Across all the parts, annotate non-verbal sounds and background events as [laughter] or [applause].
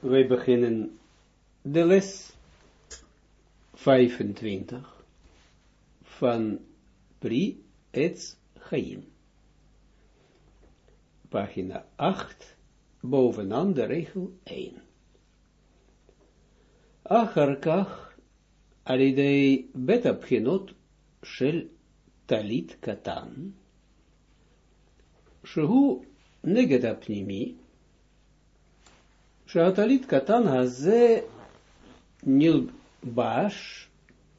wij beginnen de les 25 van Pri Etz Chaim. Pagina 8, bovenaan de regel 1. Acharkach, alidei betapchinot shel talit katan, שהוא נגד הפנימי, שהטלית קטן הזה נלבש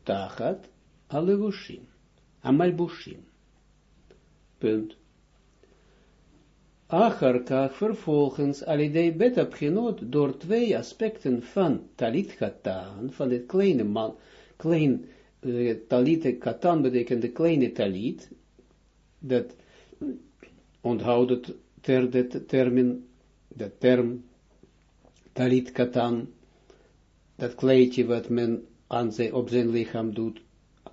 תחת הלבושים, המלבושים. Punt. Achar kach vervolgens alidei beta pchinot door twee aspecten van talit katan, van het kleine man, klein, uh, talit katan betekent de kleine talit, dat onthoud het ter, de termen, de term talit katan, dat kleedje wat men aan zijn, op zijn lichaam doet,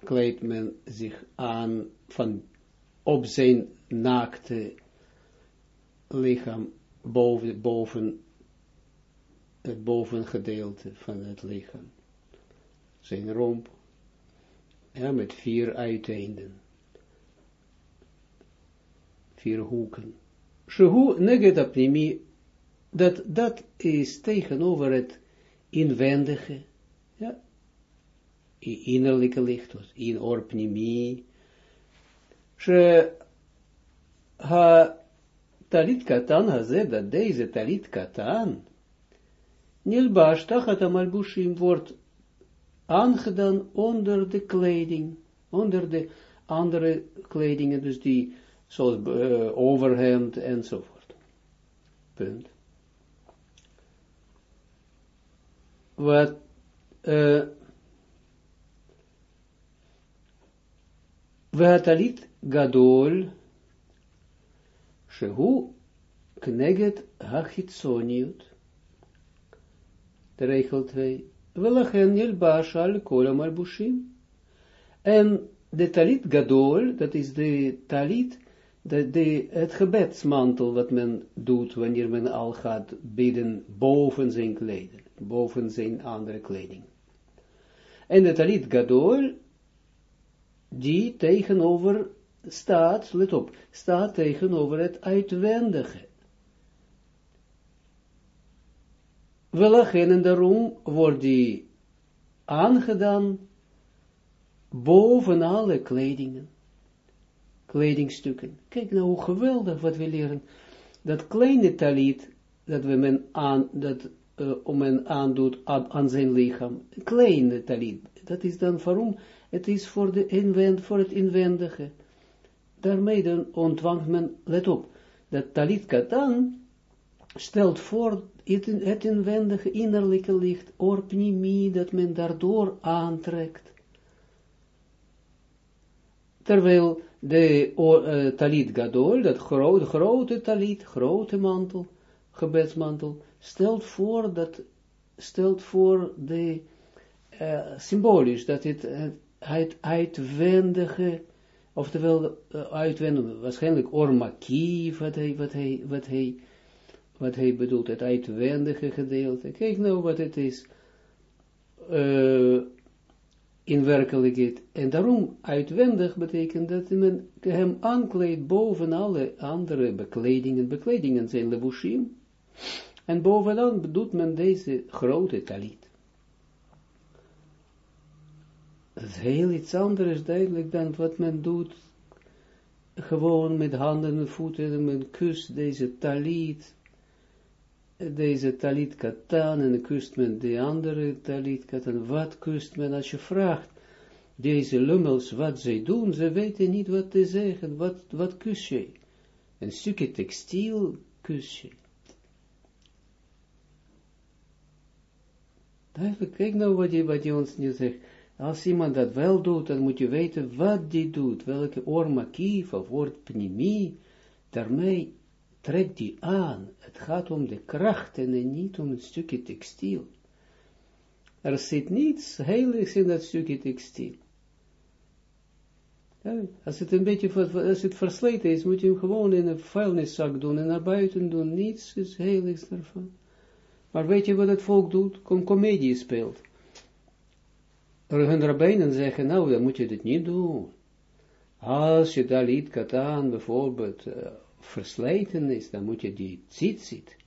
kleedt men zich aan van op zijn naakte lichaam boven, boven het bovengedeelte van het lichaam. Zijn romp, ja, met vier uiteinden. Vier hoeken. Shehu neget apnimi, dat, dat is tegenover het inwendige, ja, innerlijke licht, in orpnimi, ha talit katan haze, dat deze talit katan, nilbash tachat amalbushim wordt aangedaan onder de kleding, onder de andere kledingen, dus die, zoals uh, overhemd enzovoort. Punt. Wat, uh, והטלית גדול שהוא כנגד החיצוניות. De regel 2. Welchen nilbash al kolam al bushim. En de talit gadol, dat is de talit, de, de, het gebedsmantel wat men doet wanneer men al gaat bidden boven zijn kleding, boven zijn andere kleding. En de talit gadol, die tegenover staat, let op, staat tegenover het uitwendige. Welchen en daarom wordt die aangedaan boven alle kledingen, kledingstukken. Kijk nou hoe geweldig wat we leren. Dat kleine talit, dat we men aan, dat uh, om men aandoet aan, aan zijn lichaam, kleine talit, dat is dan waarom, het is voor, de inwend, voor het inwendige. Daarmee dan ontvangt men, let op, dat talit katan stelt voor het, het inwendige innerlijke licht, orpnimi, dat men daardoor aantrekt. Terwijl de uh, talit gadol, dat grote, grote talit, grote mantel, gebedsmantel, stelt voor dat, stelt voor de, uh, symbolisch, dat het, het uitwendige, oftewel uh, uitwendige, waarschijnlijk ormakie, wat hij, wat hij, wat hij, wat hij bedoelt, het uitwendige gedeelte. Kijk nou wat het is, in werkelijkheid. En daarom uitwendig betekent dat men hem aankleedt boven alle andere bekledingen. Bekledingen zijn levushim. En bovenaan doet men deze grote talit. Dat is heel iets anders duidelijk dan wat men doet. Gewoon met handen en voeten en men kust deze talit. Deze talit katan en kust men de andere talit katan. Wat kust men als je vraagt? Deze lummels, wat zij doen, ze weten niet wat te zeggen. Wat, wat kus je? Een stukje textiel kus je. Duidelijk, kijk nou wat je, wat ons nu zegt. Als iemand dat wel doet, dan moet je weten wat die doet, welke ormakief of woord pnimi, daarmee trekt die aan. Het gaat om de krachten en niet om een stukje textiel. Er zit niets heiligs in dat stukje textiel. Als het een beetje, als het versleten is, moet je hem gewoon in een vuilniszak doen en naar buiten doen. Niets is heiligs daarvan. Maar weet je wat het volk doet? Kom comedie speelt. Hun rabbijnen zeggen, nou, dan moet je dit niet doen. Als je dalit katan bijvoorbeeld uh, verslijten is, dan moet je die tzitzit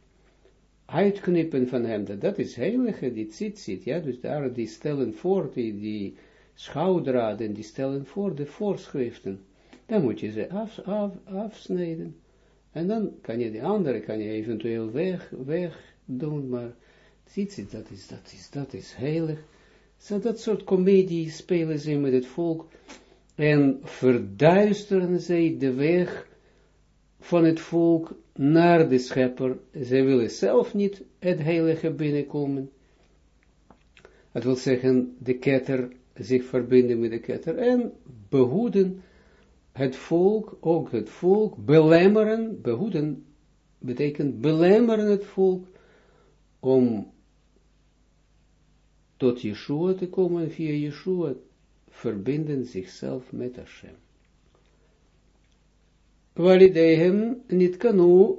uitknippen van hem. Dat, dat is heilige, die tzitzit, ja, dus daar die stellen voor, die, die schoudraden, die stellen voor de voorschriften. Dan moet je ze af, af, afsnijden. En dan kan je de andere, kan je eventueel weg, weg doen, maar tzitzit, dat is, dat is, dat is heilig. Zo dat soort comedie spelen ze met het volk en verduisteren zij de weg van het volk naar de schepper. Zij willen zelf niet het heilige binnenkomen. Het wil zeggen, de ketter, zich verbinden met de ketter en behoeden het volk, ook het volk, belemmeren, behoeden, betekent belemmeren het volk om tot Yeshua te komen, via Yeshua verbinden zichzelf met Hashem. Walidehem niet kanu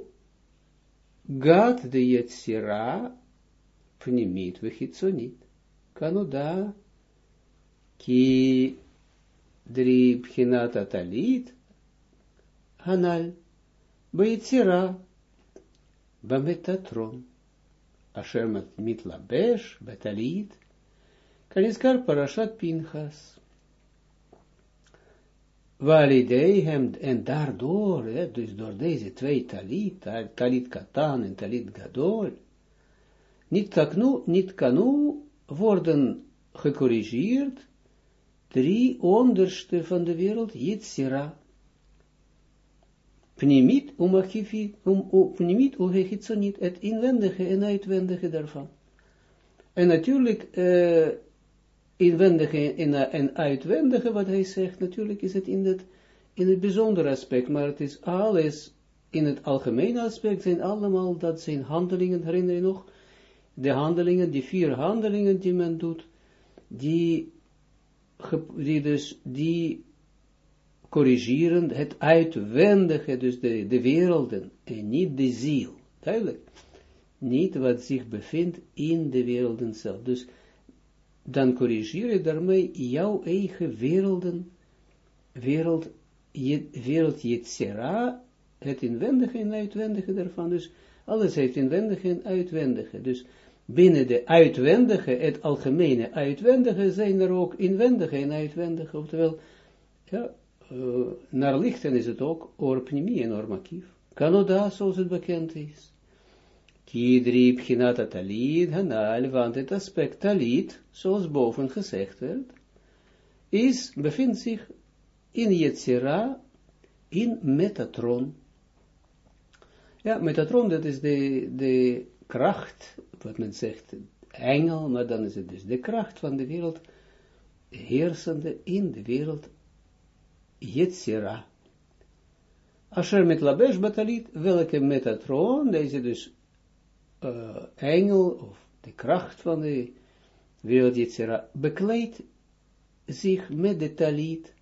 gaat de Yetzira pnimit vechitsonit. Kanu da ki drie bchinat atalit hanal beyitzira bametatron asher mitlabesh betalit Kaniskar parashat Pinchas. Walidei hem, en daardoor, hè, dus door deze twee talit, talit katan en talit gadol, niet, kaknu, niet kanu worden gecorrigeerd, drie onderste van de wereld, Yitzira. Pnimit umachifi, um, pnimit uhechitsonit, het inwendige en uitwendige daarvan. En natuurlijk, uh, inwendige en, uitwendige, wat hij zegt, natuurlijk is het in het, in het bijzondere aspect, maar het is alles, in het algemene aspect zijn allemaal, dat zijn handelingen, herinner je nog, de handelingen, die vier handelingen die men doet, die, die dus, die corrigeren het uitwendige, dus de, de werelden, en niet de ziel, duidelijk, niet wat zich bevindt in de werelden zelf, dus, dan corrigeer je daarmee jouw eigen werelden, wereld, je, wereld Yetzera, het inwendige en uitwendige daarvan, dus alles heeft inwendige en uitwendige, dus binnen de uitwendige, het algemene uitwendige, zijn er ook inwendige en uitwendige, oftewel, ja, naar lichten is het ook orpnimie en ormakief. Canada, zoals het bekend is. Kidri pchinata talit hanal, want het aspect zoals boven gezegd werd, is, bevindt zich in Yetzira, in Metatron. Ja, Metatron, dat is de, de kracht, wat men zegt, engel, maar dan is het dus de kracht van de wereld, heersende in de wereld, Yetzira. Asher met Labesh Batalit, welke Metatron, deze dus uh, engel, of de kracht van de wereld Yetzira, bekleedt zich met de talit.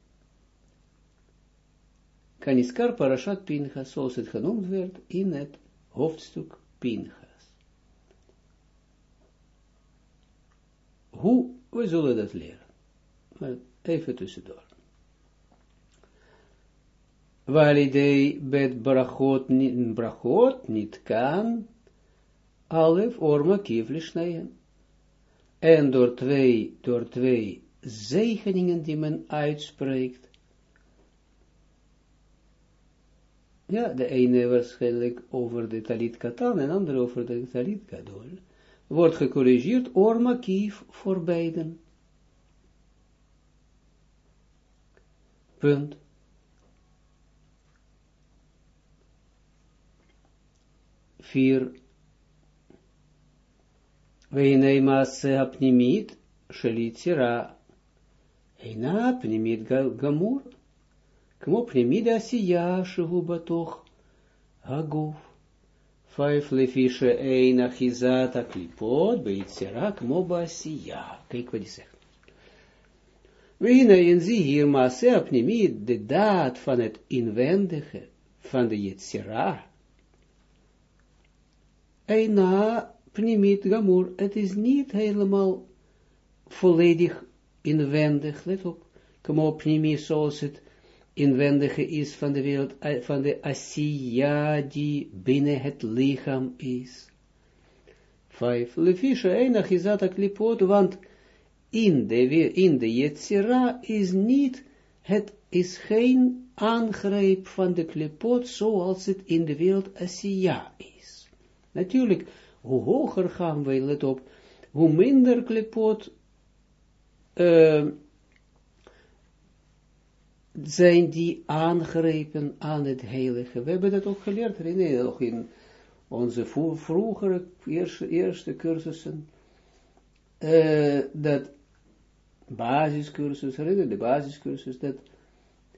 Kaniskar Parashat Pinchas, zoals het genoemd werd in het hoofdstuk Pinchas. Hoe, we zullen dat leren. Maar even tussendoor. Walidei bet brachot, brachot niet kan, alef orma kivlishneen. En door twee, door twee zegeningen die men uitspreekt. Ja, de ene waarschijnlijk over de talit katan en de andere over de talit gadol. Wordt gecorrigeerd orma kief voor beiden. Punt. Vier Weinei maase apnimit, shelitzira. Eina pnimit gamur. Kmo pnimit asiya, shehu batoch. Haguf. Vijf lefische een achizat aklipot, beitzira, kmo basiya. Kijk wat hij zegt. Weinei en zie hier maase apnimit, de daad van het inwendige, van de Yetzira. Eina pnimit gamur, het is niet helemaal volledig inwendig, let op, kom op pnimit zoals het inwendige is van de wereld, van de Asiya die binnen het lichaam is. Vijf. Lefisha enach is dat klipot, want in de, in de Yetzira is niet, het is geen aangreep van de klipot zoals het in de wereld Asiya is. Natuurlijk, hoe hoger gaan wij, let op, hoe minder klipot uh, zijn die aangrepen aan het heilige. We hebben dat ook geleerd, René, nog in onze vroegere eerste, eerste cursussen, uh, dat basiscursus, herinner de basiscursus, dat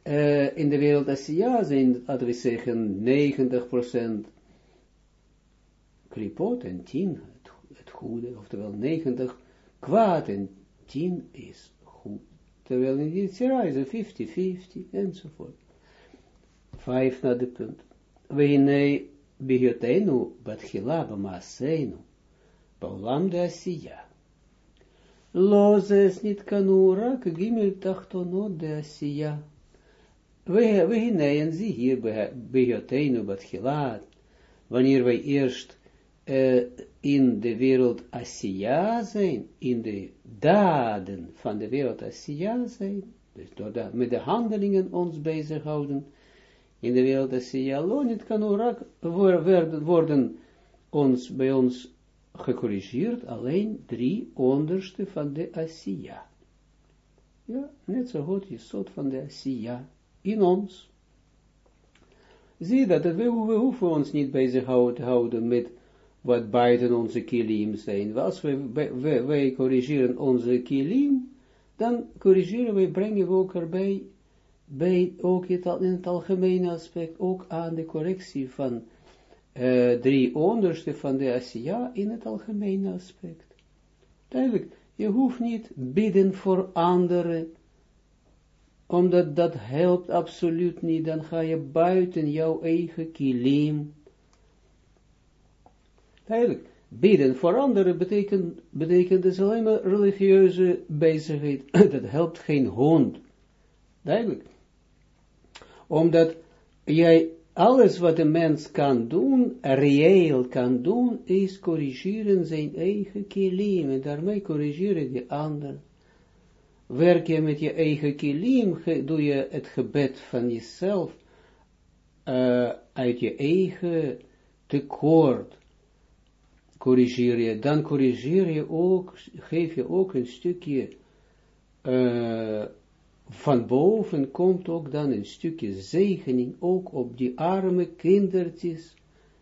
uh, in de wereld Asia zijn, laten we zeggen, 90% kripot en 10 het, het, goede, oftewel 90 kwaad en 10 is goed. Terwijl in Yitzhira is 50-50 enzovoort. Vijf naar de punt. We in Bihyotenu Batchila Bamaseinu Baulam de Asiya. Lozes niet kanu rak gimel de Asiya. We hinein zie hier bat Batchila wanneer wij eerst uh, in de wereld Asiya zijn, in de daden van de wereld Asiya zijn, dus door de, met de handelingen ons bezighouden, in de wereld Asiya, lonit kan ook worden, ons, bij ons gecorrigeerd, alleen drie onderste van de Asiya. Ja, net zo goed je soort van de Asiya in ons. Zie dat, we, we hoeven ons niet bezig houden met wat buiten onze kilim zijn. Als wij, wij corrigeren onze kilim, dan corrigeren we, brengen we ook erbij, bij, ook in het algemene aspect, ook aan de correctie van uh, drie onderste van de Asiya in het algemene aspect. Duidelijk, je hoeft niet bidden voor anderen, omdat dat helpt absoluut niet, dan ga je buiten jouw eigen kilim, Duidelijk. Bidden voor anderen betekent, betekent dus alleen maar religieuze bezigheid. [clears throat] dat helpt geen hond. Duidelijk. Omdat jij alles wat een mens kan doen, reëel kan doen, is corrigeren zijn eigen kilim. En daarmee corrigeren die ander. Werk je met je eigen kilim, doe je het gebed van jezelf uh, uit je eigen tekort corrigeer je, dan corrigeer je ook, geef je ook een stukje, uh, van boven komt ook dan een stukje zegening, ook op die arme kindertjes,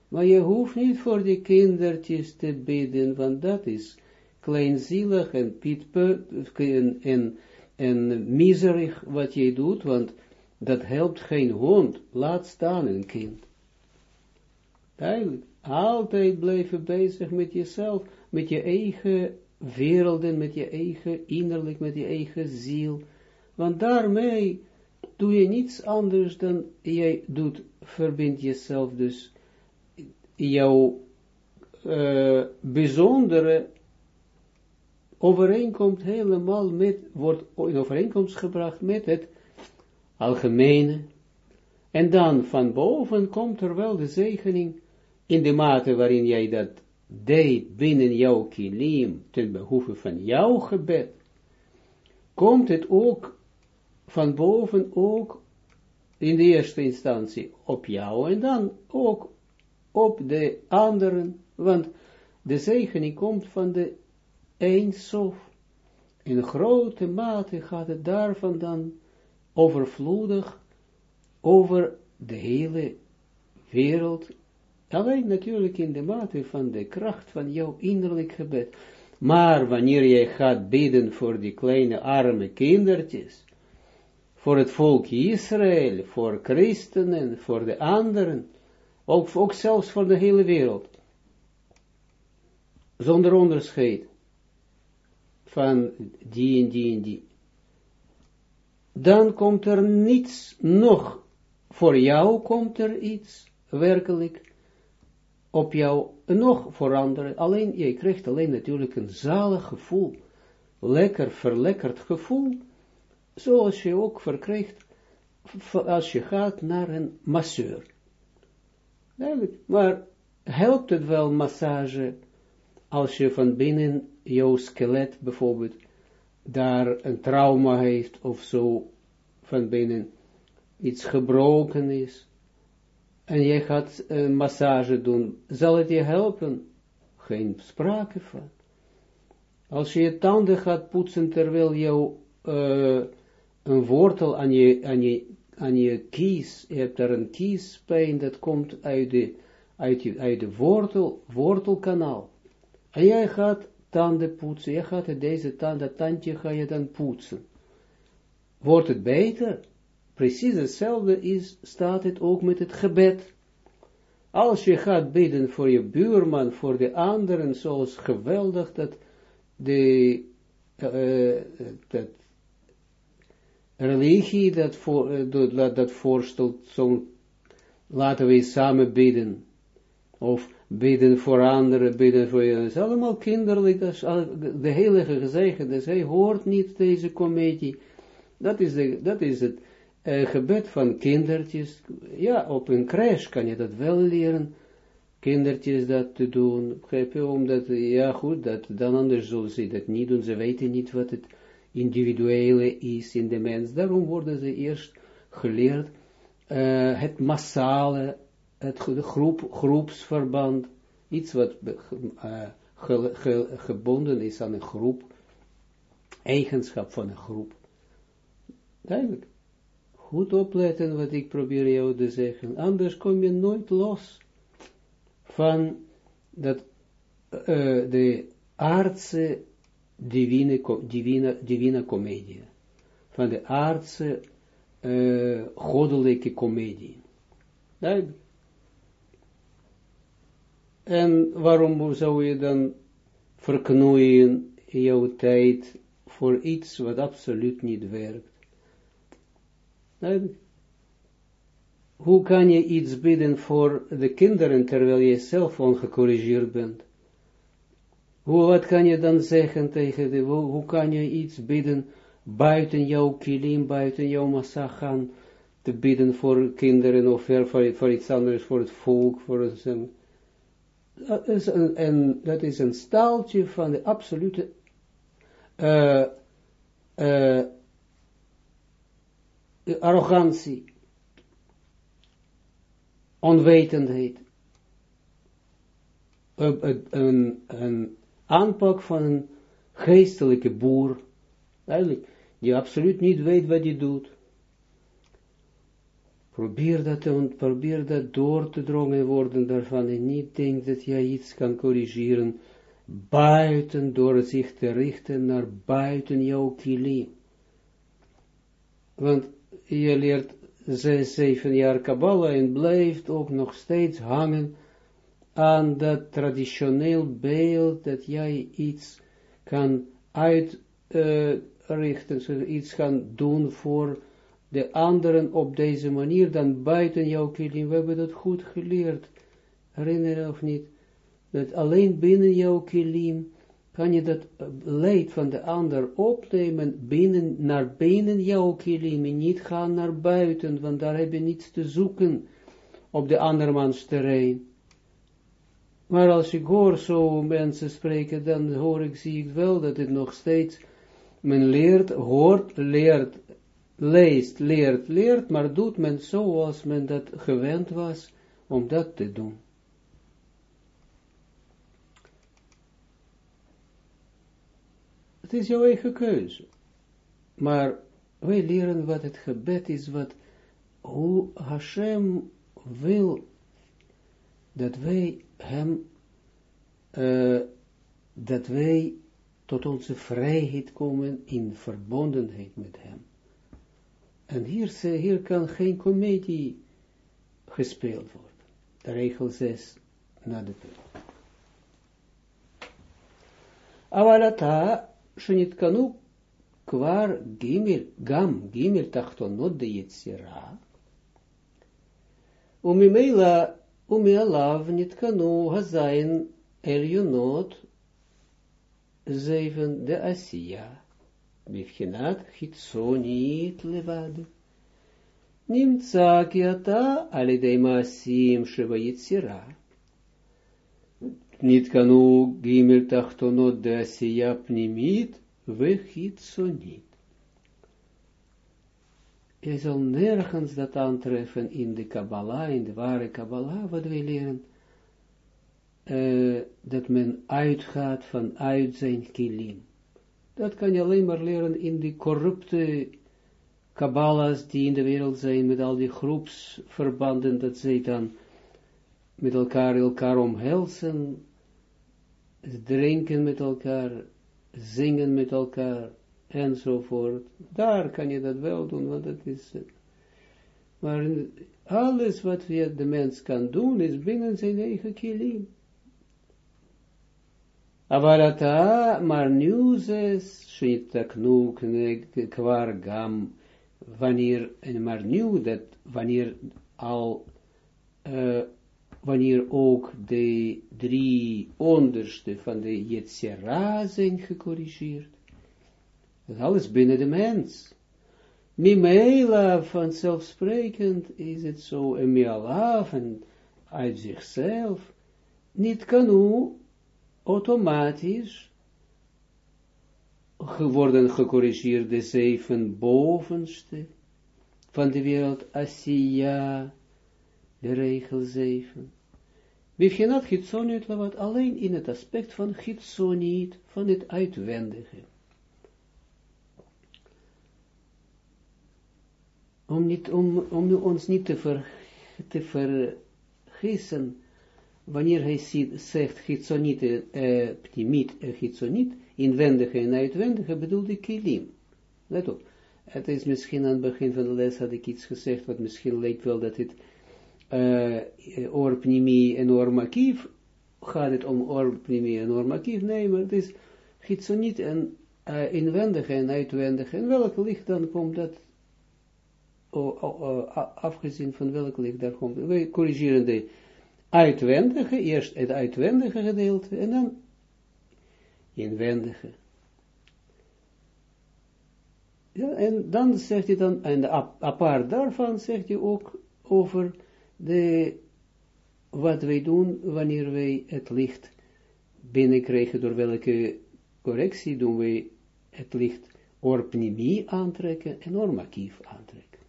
maar je hoeft niet voor die kindertjes te bidden, want dat is kleinzielig en en, en, en miserig wat je doet, want dat helpt geen hond, laat staan een kind. Duidelijk. Altijd blijven bezig met jezelf, met je eigen werelden, met je eigen innerlijk, met je eigen ziel. Want daarmee doe je niets anders dan jij doet, verbind jezelf dus jouw uh, bijzondere overeenkomt helemaal met, wordt in overeenkomst gebracht met het algemene. En dan van boven komt er wel de zegening in de mate waarin jij dat deed binnen jouw kilim, ten behoeve van jouw gebed, komt het ook van boven ook in de eerste instantie op jou en dan ook op de anderen, want de zegening komt van de Eindsof. In grote mate gaat het daarvan dan overvloedig over de hele wereld Alleen natuurlijk in de mate van de kracht van jouw innerlijk gebed. Maar wanneer jij gaat bidden voor die kleine arme kindertjes, voor het volk Israël, voor christenen, voor de anderen, ook, ook zelfs voor de hele wereld, zonder onderscheid van die en die en die, dan komt er niets nog, voor jou komt er iets, werkelijk, op jou nog veranderen. Alleen, je krijgt alleen natuurlijk een zalig gevoel, lekker verlekkerd gevoel, zoals je ook verkrijgt als je gaat naar een masseur. Maar helpt het wel massage als je van binnen jouw skelet bijvoorbeeld daar een trauma heeft of zo van binnen iets gebroken is en jij gaat een massage doen, zal het je helpen? Geen sprake van. Als je je tanden gaat poetsen terwijl je uh, een wortel aan je, aan, je, aan je kies, je hebt daar een kiespijn, dat komt uit de, uit, uit de wortel, wortelkanaal. En jij gaat tanden poetsen, je gaat deze tand, dat tandje ga je dan poetsen. Wordt het beter? Precies hetzelfde is, staat het ook met het gebed. Als je gaat bidden voor je buurman, voor de anderen, zoals geweldig dat de uh, dat religie dat, voor, uh, dat, dat voorstelt, zo laten we samen bidden. Of bidden voor anderen, bidden voor je. Het is allemaal kinderlijk, dat is de heilige gezegende, hij hoort niet deze comedie. Dat is, de, dat is het uh, gebed van kindertjes, ja, op een crash kan je dat wel leren, kindertjes dat te doen, begrijp je, omdat, ja goed, dat, dan anders zullen ze dat niet doen, ze weten niet wat het individuele is in de mens, daarom worden ze eerst geleerd, uh, het massale, het groep, groepsverband, iets wat ge, gebonden is aan een groep, eigenschap van een groep. Duidelijk goed opletten wat ik probeer jou te zeggen, anders kom je nooit los van dat, uh, de aardse divine, comedie, van de aardse uh, goddelijke comedie. En waarom zou je dan verknoeien jouw tijd voor iets wat absoluut niet werkt? Hoe kan je iets bidden voor de kinderen, terwijl je zelf ongecorrigeerd bent? Hoe, wat kan je dan zeggen tegen de, hoe, kan je iets bidden buiten jouw kilim, buiten jouw massa gaan, te bidden voor kinderen of voor, voor iets anders, voor het volk, voor dat is een, en dat is een staaltje van de absolute uh, uh, arrogantie, onwetendheid, een, een, een, aanpak van een geestelijke boer, die absoluut niet weet wat hij doet. Probeer dat, probeer dat door te drongen worden daarvan en niet denk dat jij iets kan corrigeren buiten door zich te richten naar buiten jouw kilim. Want je leert zes, zeven jaar Kabbalah en blijft ook nog steeds hangen aan dat traditioneel beeld dat jij iets kan uitrichten, uh, iets kan doen voor de anderen op deze manier dan buiten jouw kilim. We hebben dat goed geleerd. Herinner je of niet? Dat alleen binnen jouw kilim kan je dat eh, leed van de ander opnemen binnen, naar binnen jouw kilim niet gaan naar buiten, want daar heb je niets te zoeken op de andermans terrein. Maar als ik hoor zo mensen spreken, dan hoor ik, zie ik wel dat het nog steeds, men leert, hoort, leert, leest, leert, leert, maar doet men zoals men dat gewend was om dat te doen. Het is jouw eigen keuze. Maar wij leren wat het gebed is, wat, hoe Hashem wil dat wij hem, uh, dat wij tot onze vrijheid komen in verbondenheid met hem. En hier, hier kan geen comedie gespeeld worden. De regel 6 na de punt. Kanu kwar gimel, gam gimel tachtonot de yetzira, umimela Umealav niet kanu hazain eljonot zeven de Asiya. Bivchenat Hitsonit levad. Nimtza ki ata alidei maasim sheva yitzira. Niet kanu gimel tachtonot de Asiya pnimit vechitsonit. Je zal nergens dat aantreffen in de Kabbalah, in de ware Kabbalah, wat wij leren, uh, dat men uitgaat vanuit zijn kilim. Dat kan je alleen maar leren in die corrupte Kabbalahs die in de wereld zijn, met al die groepsverbanden, dat zij dan met elkaar, elkaar omhelzen, drinken met elkaar, zingen met elkaar, enzovoort. Daar kan je dat wel doen, want dat is... maar alles wat de mens kan doen, is binnen zijn eigen kilim. Avalata, maar nu zes, shitaknu kwar gam, wanneer, en maar nu dat, wanneer al, uh, wanneer ook de drie onderste van de Yetzera zijn gecorrigeerd, dat alles binnen de mens. Mimela, vanzelfsprekend, is het zo, en miala, van uit zichzelf, niet kan u automatisch geworden gecorrigeerd de zeven bovenste van de wereld, Asiya, de regel zeven. Bivchenat Gitsoniet wat alleen in het aspect van Gitsoniet, van het uitwendige. Om, niet, om, om ons niet te, ver, te vergissen, wanneer hij ziet, zegt gitzoniet, eh, ptimiet, eh, gitzoniet, inwendige en uitwendige, bedoelt hij kilim. Let op. Het is misschien aan het begin van de les had ik iets gezegd, wat misschien lijkt wel dat het uh, oorpnimie en oormakief, gaat het om oorpnimie en oormakief, nee, maar het is gitzoniet en uh, inwendige en uitwendige, en welk licht dan komt dat, afgezien van welk licht daar komt, wij corrigeren de uitwendige, eerst het uitwendige gedeelte, en dan inwendige. Ja, en dan zegt hij dan, en apart daarvan zegt hij ook over de, wat wij doen wanneer wij het licht binnenkrijgen, door welke correctie doen wij het licht orpnimie aantrekken en ormakief aantrekken.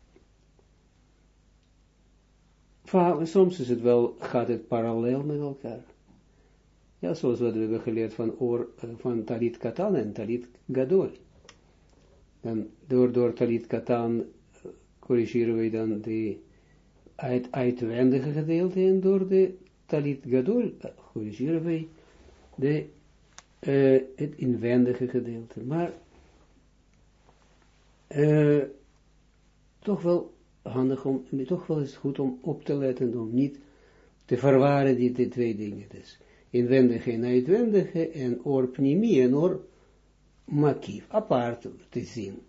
soms is het wel, gaat het parallel met elkaar. Ja, zoals wat we hebben geleerd van, oor, eh, van Talit Katan en Talit Gadol. Door, door Talit Katan eh, corrigeren we dan de uit, uitwendige gedeelte en door de Talit Gadol eh, corrigeren wij de, uh, het inwendige gedeelte. Maar uh, toch wel handig om, toch wel is goed om op te letten, om niet te verwaren die, twee dingen. Dus inwendige en uitwendige en oorpnimie en oor makief, apart te zien.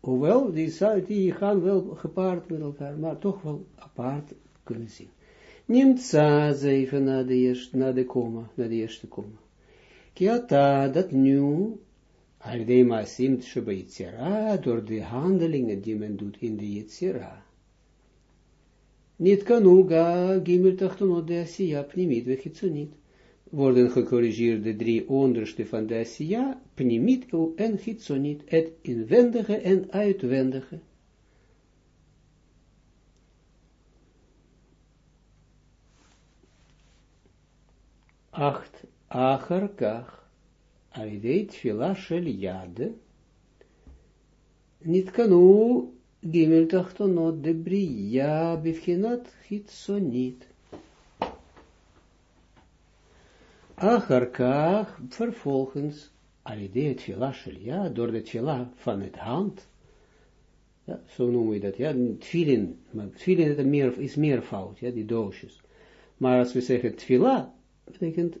Hoewel, die, die gaan wel gepaard met elkaar, maar toch wel apart kunnen zien. Neemt za zeven na de eerste, na de komma, na de eerste komma. Kiata, dat nu, al de maasim sheba yitzira, door de handelingen die men doet in de yitzira. Niet kanuga, gimel tachtonot de asiya, pnimit vechitsonit, worden gecorrigeerd de drie onderste van de asiya, en chitsonit, het inwendige en uitwendige. Acht, acharkach, Aidei tfila shel yad, niet kanu gimel tachtonot de bria bivchinat hitsonit. Acharkach, vervolgens, tfila shel yad, door de tfila van het hand, ja, zo noemen we dat, ja, tfilin, maar tfilin is, meer, is meervoud, ja, die doosjes. Maar als we zeggen tfila, betekent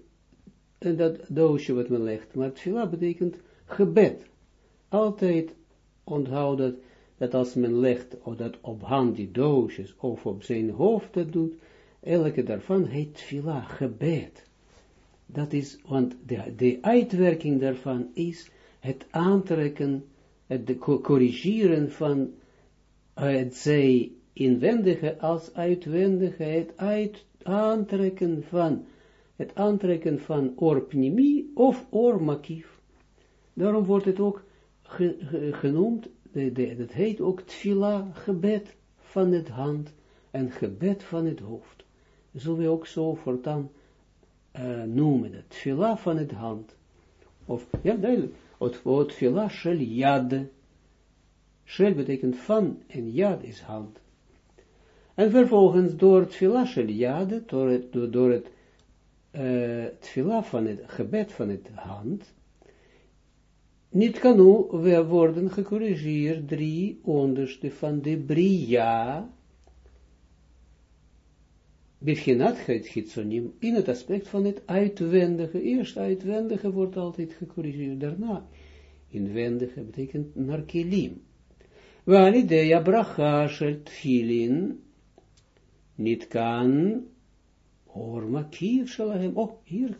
en dat doosje wat men legt. Maar tfila betekent gebed. Altijd onthoud dat, dat als men legt, of dat op hand die doosjes, of op zijn hoofd dat doet, elke daarvan heet tfila, gebed. Dat is, want de, de uitwerking daarvan is het aantrekken, het corrigeren van het zij inwendige als uitwendige, het aantrekken van, het aantrekken van orpnimi of ormakief. Daarom wordt het ook genoemd, de, de, dat heet ook tfila, gebed van het hand en gebed van het hoofd. Zullen we ook zo voortaan uh, noemen, het tfila van het hand. Of, ja, duidelijk, het woord tfila shel yad. Shel betekent van en yad is hand. En vervolgens door het tfila shel yad, door het, door, het uh, van het gebed van het hand, niet kan nu worden gecorrigeerd drie onderste van de bria, Bivchinat het gitsonim, in het aspect van het uitwendige. Eerst uitwendige wordt altijd gecorrigeerd, daarna inwendige betekent narkilim. Waar idea bracha shel tfilin niet kan orma kief. Oh, hier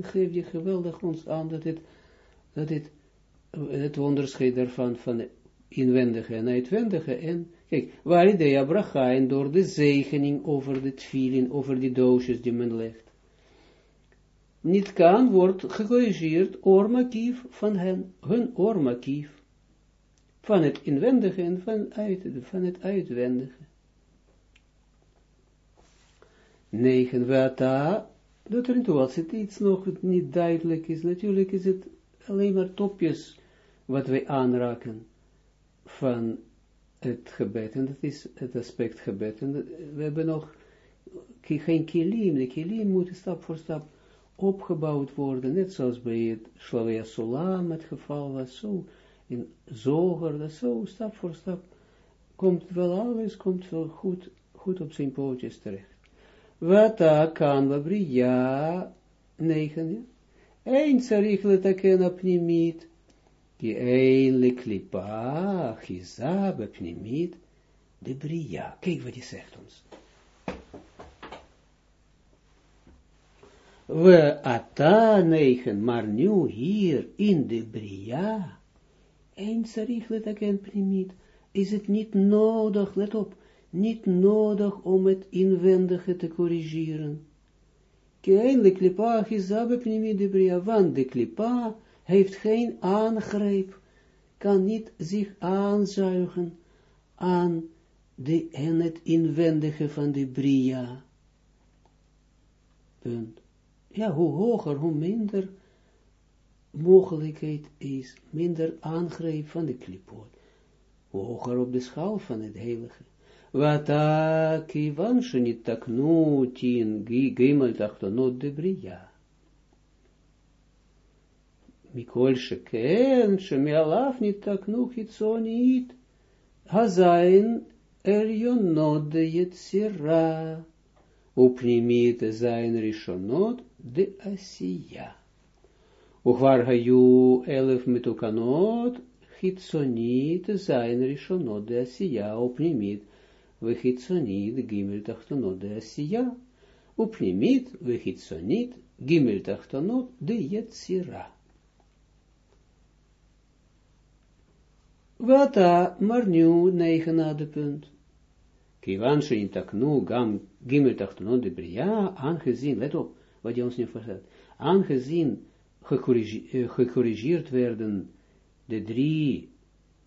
geef je geweldig ons aan dat het, dat het, het onderscheid daarvan van inwendige en uitwendige en Kijk, waar de bracha en door de zegening over de tfilin, over die doosjes die men legt. Niet kan, wordt gecorrigeerd oormakief van hen, hun oormakief. Van het inwendige en van, uit, van het uitwendige. 9. Wata, dat er als het iets nog niet duidelijk is, natuurlijk is het alleen maar topjes wat wij aanraken van het gebed, en dat is het aspect gebed, en we hebben nog geen kilim, de kilim moeten stap voor stap opgebouwd worden, net zoals bij het Slavia Solam het geval was, zo. In Zoger, dat zo. Stap voor stap komt wel alles, komt wel goed, goed op zijn pootjes terecht. Wat kan we bria, negen, ja? Eens apnimit, Ki een klipa, chiza, bepnimit, de bria. Kijk wat hij zegt ons. We ata negen, maar nu hier in de bria, een sarich letaken primit, is het niet nodig, let op, niet nodig om het inwendige te corrigeren. Kein klipa, chiza, bepnimit, de bria, want de klipa, heeft geen aangreep, kan niet zich aanzuigen aan de, en het inwendige van de bria. Punt. Ja, hoe hoger, hoe minder mogelijkheid is, minder aangreep van de klipoot. Hoe hoger op de schaal van het heilige. Wat kivan niet taknu tien gimel tachtonot de bria. Mikol sheken, shemialaf nitaknu chitzonit, hazain elionot de yetzira, upnimit zain rishonot de asiya. Uchvar hayu elef mitukanot, chitzonit zain rishonot de asiya, upnimit, vechitzonit gimel tachtonot de asiya, upnimit, vechitzonit, gimel tachtonot de yetzira. Wat maar nu negende punt. Kiwan in taknu gam gimel tachtonon de bria, aangezien, let op, wat je ons nu vertelt, aangezien gecorrigeerd werden de drie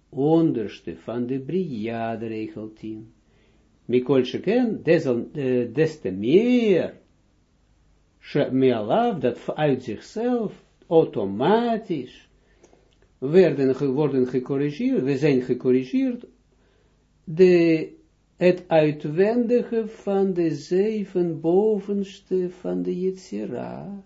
onderste van de bria, de regel 10. Mikol sheken, des te meer, mealav, dat uit zichzelf, automatisch, werden geworden gecorrigeerd, we zijn gecorrigeerd, de, het uitwendige van de zeven bovenste van de Yetzira,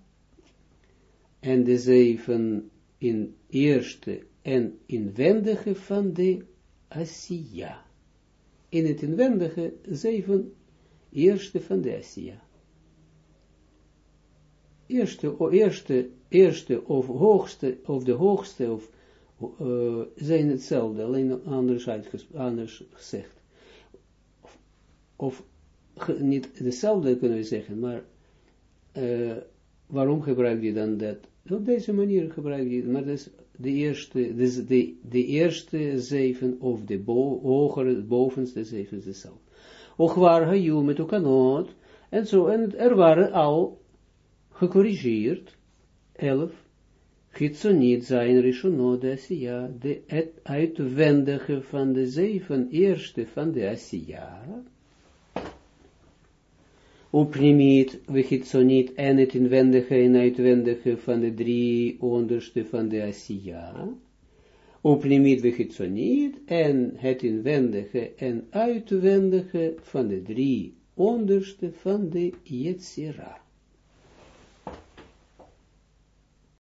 en de zeven in eerste en inwendige van de Asiya. In het inwendige zeven eerste van de Asiya. Eerste, eerste, eerste of hoogste, of de hoogste, of uh, zijn hetzelfde, alleen anders, anders gezegd. Of, of niet dezelfde kunnen we zeggen, maar uh, waarom gebruik je dan dat? Op deze manier gebruik je, maar dat is de eerste, dus de, de eerste zeven of de bo, hogere, bovenste zeven is dezelfde. Och waar hayu met ukanot, en zo, en er waren al gecorrigeerd, elf, Gitzoniet zijn Rishonot de Asiya, de uitwendige van de zeven eerste van de Asiya, Upnimiet, Vechitsoniet en het inwendige en uitwendige van de drie onderste van de Asiya. Upnimiet, Vechitsoniet en het inwendige en uitwendige van de drie onderste van de Yetzira.